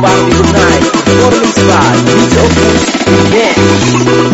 Bobby Knight, Norman Scott, DJ yeah.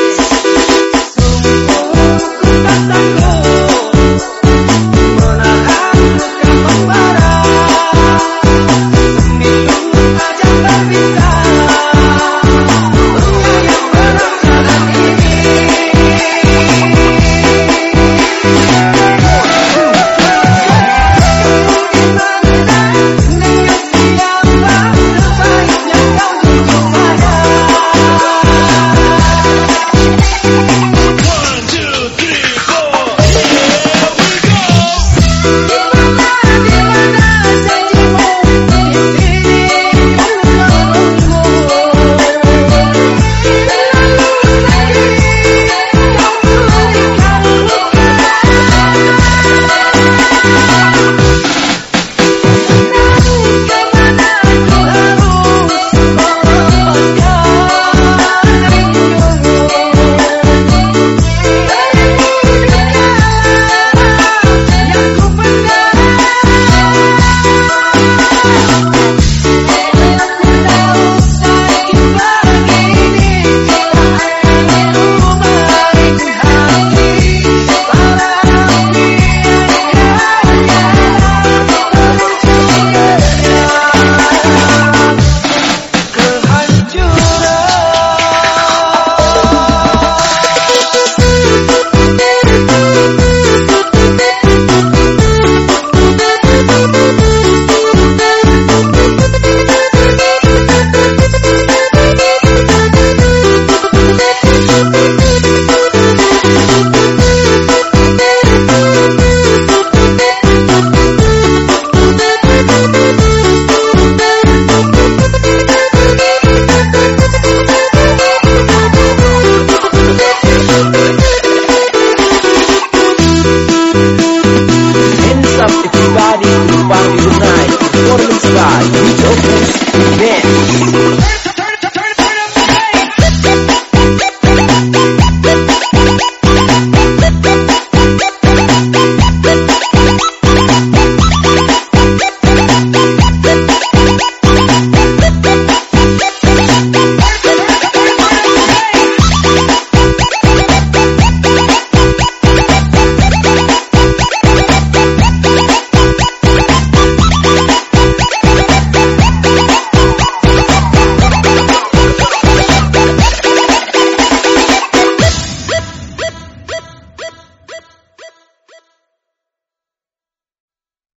everybody to party tonight Performance by DJ Opus Remix